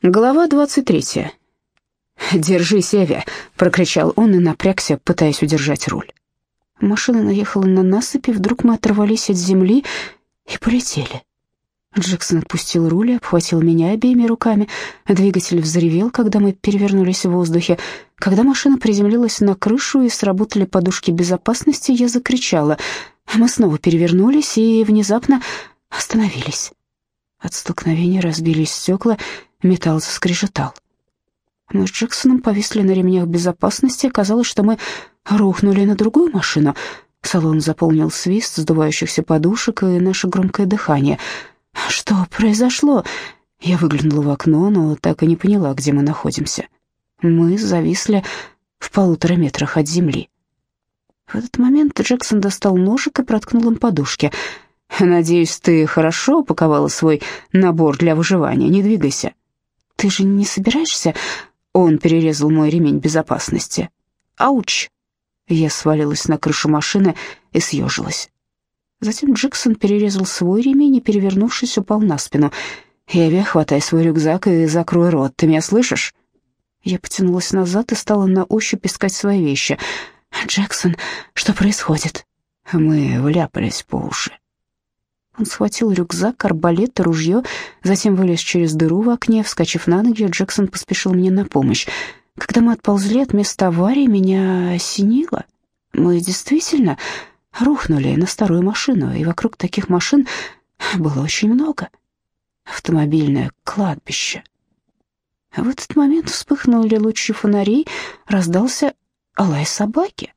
Глава 23. «Держись, Эви!» — прокричал он и напрягся, пытаясь удержать руль. Машина наехала на насыпь, и вдруг мы оторвались от земли и полетели. Джексон отпустил руль и обхватил меня обеими руками. Двигатель взревел, когда мы перевернулись в воздухе. Когда машина приземлилась на крышу и сработали подушки безопасности, я закричала. Мы снова перевернулись и внезапно остановились. От столкновения разбились стекла, Металл заскрежетал. Мы с Джексоном повисли на ремнях безопасности, оказалось, что мы рухнули на другую машину. Салон заполнил свист сдувающихся подушек и наше громкое дыхание. «Что произошло?» Я выглянула в окно, но так и не поняла, где мы находимся. Мы зависли в полутора метрах от земли. В этот момент Джексон достал ножик и проткнул им подушки. «Надеюсь, ты хорошо упаковала свой набор для выживания. Не двигайся». «Ты же не собираешься?» Он перерезал мой ремень безопасности. «Ауч!» Я свалилась на крышу машины и съежилась. Затем Джексон перерезал свой ремень и, перевернувшись, упал на спину. «Эви, хватай свой рюкзак и закрой рот, ты меня слышишь?» Я потянулась назад и стала на ощупь искать свои вещи. «Джексон, что происходит?» Мы вляпались по уши. Он схватил рюкзак, арбалет и ружье, затем вылез через дыру в окне. Вскочив на ноги, Джексон поспешил мне на помощь. Когда мы отползли от места аварии, меня осенило. Мы действительно рухнули на старую машину, и вокруг таких машин было очень много. Автомобильное кладбище. В этот момент вспыхнули лучи фонарей, раздался лай собаки.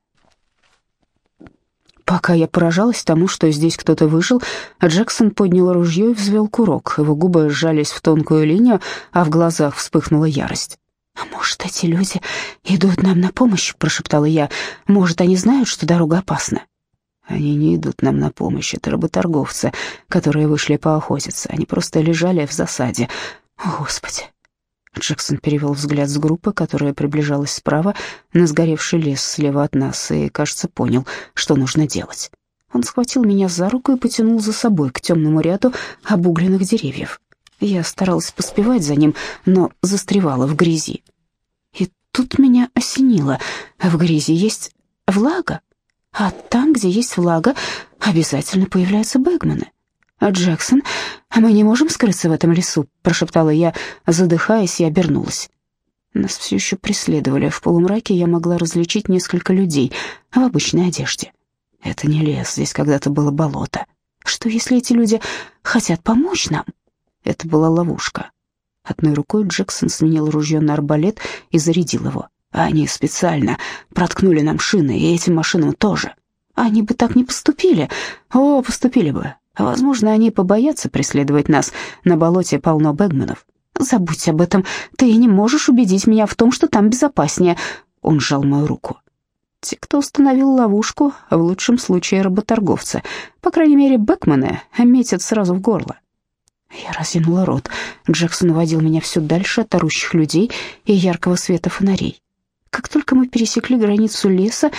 Пока я поражалась тому, что здесь кто-то выжил, Джексон поднял ружье и взвел курок. Его губы сжались в тонкую линию, а в глазах вспыхнула ярость. «А может, эти люди идут нам на помощь?» — прошептала я. «Может, они знают, что дорога опасна?» «Они не идут нам на помощь. Это работорговцы, которые вышли поохотиться. Они просто лежали в засаде. О, Господи!» Джексон перевел взгляд с группы, которая приближалась справа, на сгоревший лес слева от нас, и, кажется, понял, что нужно делать. Он схватил меня за руку и потянул за собой к темному ряду обугленных деревьев. Я старалась поспевать за ним, но застревала в грязи. И тут меня осенило. В грязи есть влага, а там, где есть влага, обязательно появляются бэгмены. А Джексон, мы не можем скрыться в этом лесу», — прошептала я, задыхаясь, и обернулась. Нас все еще преследовали. В полумраке я могла различить несколько людей в обычной одежде. Это не лес, здесь когда-то было болото. Что, если эти люди хотят помочь нам? Это была ловушка. Одной рукой Джексон сменил ружье на арбалет и зарядил его. Они специально проткнули нам шины, и этим машинам тоже. Они бы так не поступили. О, поступили бы. Возможно, они побоятся преследовать нас. На болоте полно бэгменов. Забудь об этом. Ты не можешь убедить меня в том, что там безопаснее. Он сжал мою руку. Те, кто установил ловушку, в лучшем случае работорговцы. По крайней мере, бэкмены метят сразу в горло. Я разинула рот. Джексон уводил меня все дальше от орущих людей и яркого света фонарей. Как только мы пересекли границу леса,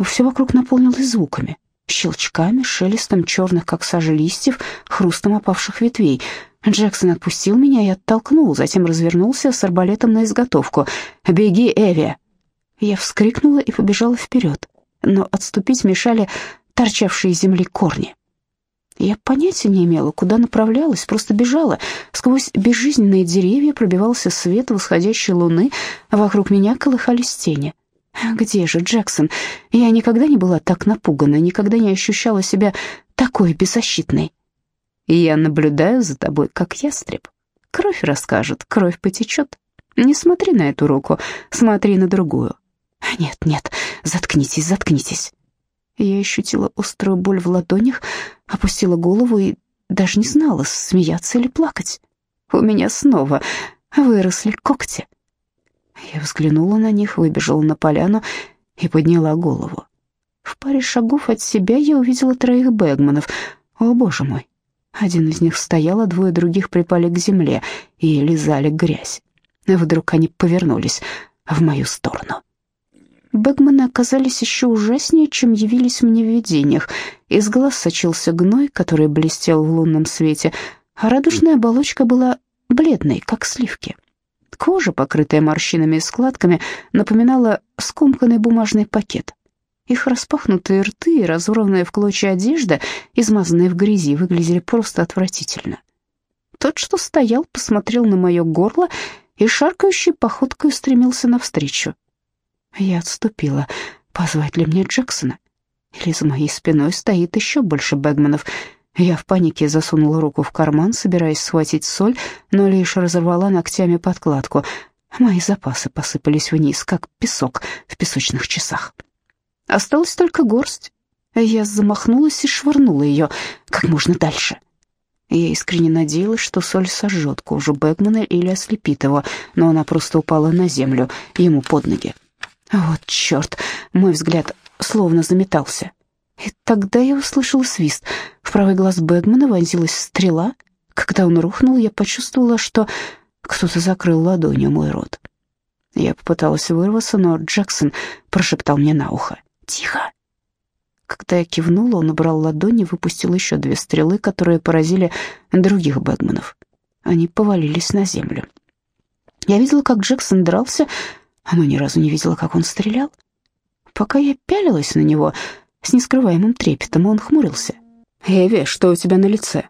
все вокруг наполнилось звуками щелчками, шелестом черных, как сажа листьев, хрустом опавших ветвей. Джексон отпустил меня и оттолкнул, затем развернулся с арбалетом на изготовку. «Беги, Эви!» Я вскрикнула и побежала вперед, но отступить мешали торчавшие из земли корни. Я понятия не имела, куда направлялась, просто бежала. Сквозь безжизненные деревья пробивался свет восходящей луны, а вокруг меня колыхались тени. Где же Джексон? Я никогда не была так напугана, никогда не ощущала себя такой беззащитной. Я наблюдаю за тобой, как ястреб. Кровь расскажет, кровь потечет. Не смотри на эту руку, смотри на другую. Нет, нет, заткнитесь, заткнитесь. Я ощутила острую боль в ладонях, опустила голову и даже не знала, смеяться или плакать. У меня снова выросли когти. Я взглянула на них, выбежала на поляну и подняла голову. В паре шагов от себя я увидела троих бэгманов. О, боже мой! Один из них стоял, а двое других припали к земле и лизали грязь. Вдруг они повернулись в мою сторону. Бэгманы оказались еще ужаснее, чем явились мне в видениях. Из глаз сочился гной, который блестел в лунном свете, а радужная оболочка была бледные, как сливки. Кожа, покрытая морщинами и складками, напоминала скомканный бумажный пакет. Их распахнутые рты и разорванная в клочья одежда, измазанные в грязи, выглядели просто отвратительно. Тот, что стоял, посмотрел на мое горло и шаркающей походкой устремился навстречу. Я отступила. Позвать ли мне Джексона? Или за моей спиной стоит еще больше Бэгманов? Я в панике засунула руку в карман, собираясь схватить соль, но лишь разорвала ногтями подкладку. Мои запасы посыпались вниз, как песок в песочных часах. Осталась только горсть. Я замахнулась и швырнула ее как можно дальше. Я искренне надеялась, что соль сожжет кожу Бэгмана или ослепит его, но она просто упала на землю, ему под ноги. Вот черт, мой взгляд словно заметался. И тогда я услышала свист. В правый глаз Бэгмана вонзилась стрела. Когда он рухнул, я почувствовала, что кто-то закрыл ладонью мой рот. Я попыталась вырваться, но Джексон прошептал мне на ухо. «Тихо!» Когда я кивнула, он убрал ладони и выпустил еще две стрелы, которые поразили других Бэгманов. Они повалились на землю. Я видела, как Джексон дрался, но ни разу не видела, как он стрелял. Пока я пялилась на него с нескрываемым трепетом, он хмурился. «Эви, что у тебя на лице?»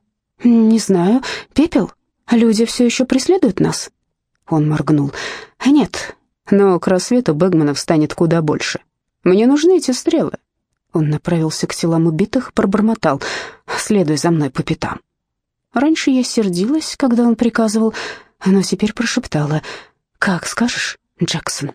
«Не знаю. Пепел? Люди все еще преследуют нас?» Он моргнул. «Нет, но к рассвету Бэгманов станет куда больше. Мне нужны эти стрелы». Он направился к телам убитых, пробормотал. «Следуй за мной по пятам». Раньше я сердилась, когда он приказывал, но теперь прошептала. «Как скажешь, Джексон».